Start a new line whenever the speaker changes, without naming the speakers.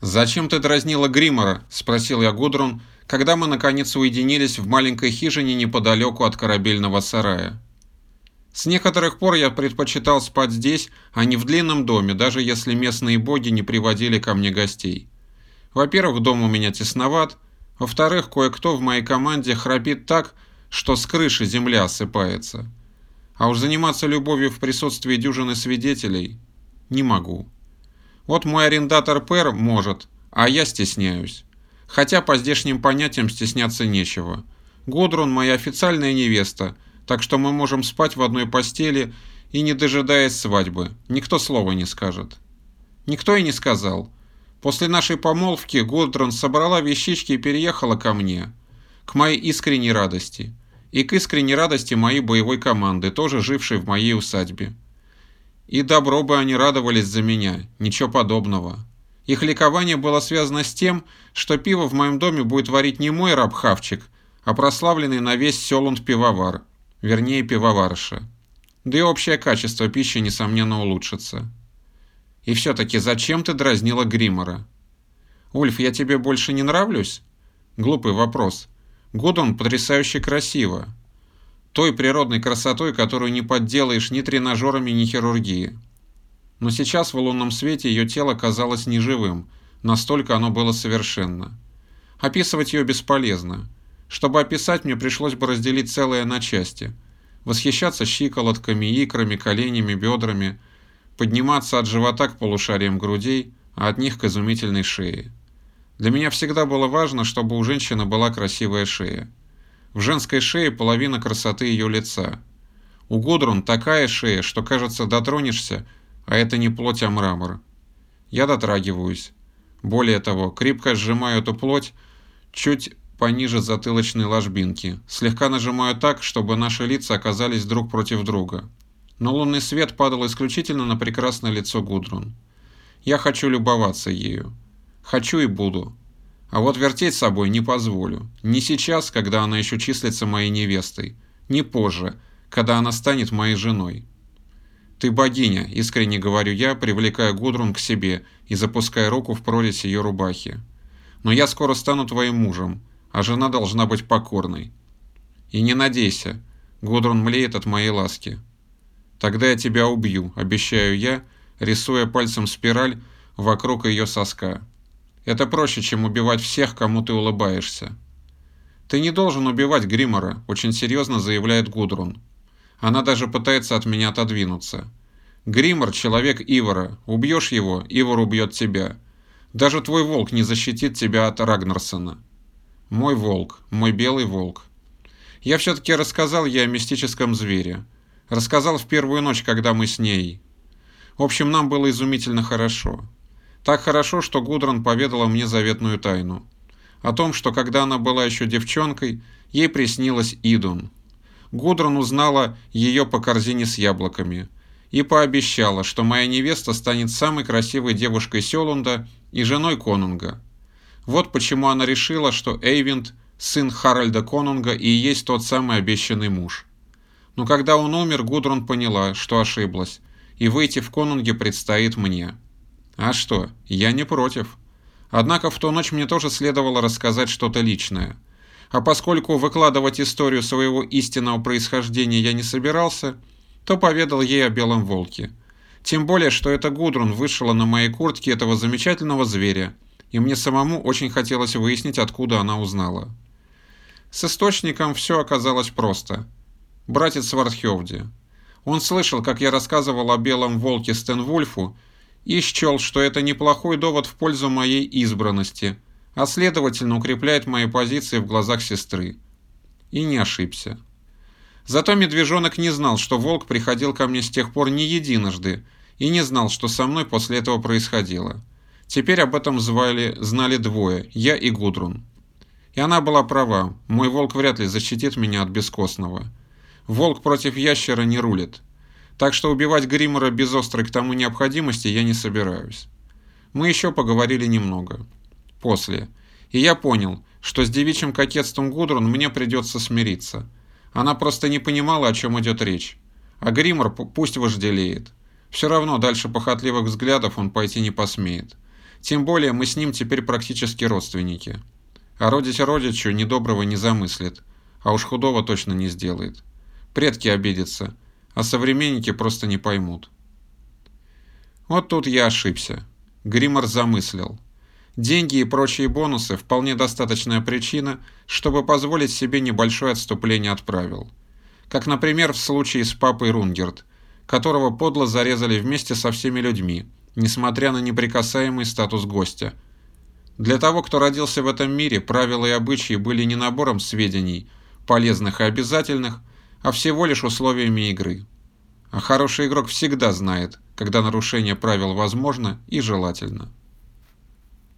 «Зачем ты дразнила Гримора?» – спросил я Гудрун, когда мы наконец уединились в маленькой хижине неподалеку от корабельного сарая. С некоторых пор я предпочитал спать здесь, а не в длинном доме, даже если местные боги не приводили ко мне гостей. Во-первых, дом у меня тесноват, во-вторых, кое-кто в моей команде храпит так, что с крыши земля осыпается. А уж заниматься любовью в присутствии дюжины свидетелей не могу. Вот мой арендатор Пэр может, а я стесняюсь. Хотя по здешним понятиям стесняться нечего. Годрун моя официальная невеста, так что мы можем спать в одной постели и не дожидаясь свадьбы. Никто слова не скажет. Никто и не сказал. После нашей помолвки Годрун собрала вещички и переехала ко мне. К моей искренней радости. И к искренней радости моей боевой команды, тоже жившей в моей усадьбе. И добро бы они радовались за меня, ничего подобного. Их ликование было связано с тем, что пиво в моем доме будет варить не мой раб Хавчик, а прославленный на весь Селунд пивовар, вернее пивоварша. Да и общее качество пищи, несомненно, улучшится. И все-таки зачем ты дразнила Гримора? Ульф, я тебе больше не нравлюсь? Глупый вопрос. Гудон потрясающе красиво той природной красотой, которую не подделаешь ни тренажерами, ни хирургией. Но сейчас в лунном свете ее тело казалось неживым, настолько оно было совершенно. Описывать ее бесполезно. Чтобы описать, мне пришлось бы разделить целое на части. Восхищаться щиколотками, икрами, коленями, бедрами, подниматься от живота к полушариям грудей, а от них к изумительной шее. Для меня всегда было важно, чтобы у женщины была красивая шея. В женской шее половина красоты ее лица. У Гудрун такая шея, что, кажется, дотронешься, а это не плоть, а мрамор. Я дотрагиваюсь. Более того, крепко сжимаю эту плоть чуть пониже затылочной ложбинки, слегка нажимаю так, чтобы наши лица оказались друг против друга. Но лунный свет падал исключительно на прекрасное лицо Гудрун. Я хочу любоваться ею. Хочу и буду. А вот вертеть собой не позволю. Не сейчас, когда она еще числится моей невестой. Не позже, когда она станет моей женой. «Ты богиня», — искренне говорю я, привлекая Гудрун к себе и запуская руку в прорезь ее рубахи. «Но я скоро стану твоим мужем, а жена должна быть покорной». «И не надейся», — Гудрун млеет от моей ласки. «Тогда я тебя убью», — обещаю я, рисуя пальцем спираль вокруг ее соска. Это проще, чем убивать всех, кому ты улыбаешься. Ты не должен убивать Гримора, очень серьезно заявляет Гудрун. Она даже пытается от меня отодвинуться. Гримор – человек Ивара. Убьешь его, Ивар убьет тебя. Даже твой волк не защитит тебя от Рагнарсона. Мой волк, мой белый волк. Я все-таки рассказал ей о мистическом звере. Рассказал в первую ночь, когда мы с ней. В общем, нам было изумительно хорошо. Так хорошо, что Гудрон поведала мне заветную тайну. О том, что когда она была еще девчонкой, ей приснилась Идун. Гудрон узнала ее по корзине с яблоками и пообещала, что моя невеста станет самой красивой девушкой Селунда и женой Конунга. Вот почему она решила, что Эйвинд, сын Харальда Конунга, и есть тот самый обещанный муж. Но когда он умер, Гудрон поняла, что ошиблась, и выйти в Конунге предстоит мне. А что, я не против. Однако в ту ночь мне тоже следовало рассказать что-то личное. А поскольку выкладывать историю своего истинного происхождения я не собирался, то поведал ей о белом волке. Тем более, что эта Гудрун вышла на моей куртке этого замечательного зверя, и мне самому очень хотелось выяснить, откуда она узнала. С источником все оказалось просто. Братец Вартхевди. Он слышал, как я рассказывал о белом волке Стенвульфу, и счел, что это неплохой довод в пользу моей избранности, а следовательно укрепляет мои позиции в глазах сестры. И не ошибся. Зато медвежонок не знал, что волк приходил ко мне с тех пор не единожды, и не знал, что со мной после этого происходило. Теперь об этом звали, знали двое, я и Гудрун. И она была права, мой волк вряд ли защитит меня от бескостного. Волк против ящера не рулит. Так что убивать Гриммера без острой к тому необходимости я не собираюсь. Мы еще поговорили немного. После. И я понял, что с девичьим кокетством Гудрун мне придется смириться. Она просто не понимала, о чем идет речь. А Гриммер пусть вожделеет. Все равно дальше похотливых взглядов он пойти не посмеет. Тем более мы с ним теперь практически родственники. А родить родичу недоброго не замыслит, а уж худого точно не сделает. Предки обидятся, а современники просто не поймут. Вот тут я ошибся. Гриммер замыслил. Деньги и прочие бонусы – вполне достаточная причина, чтобы позволить себе небольшое отступление от правил. Как, например, в случае с папой Рунгерт, которого подло зарезали вместе со всеми людьми, несмотря на неприкасаемый статус гостя. Для того, кто родился в этом мире, правила и обычаи были не набором сведений, полезных и обязательных, а всего лишь условиями игры. А хороший игрок всегда знает, когда нарушение правил возможно и желательно.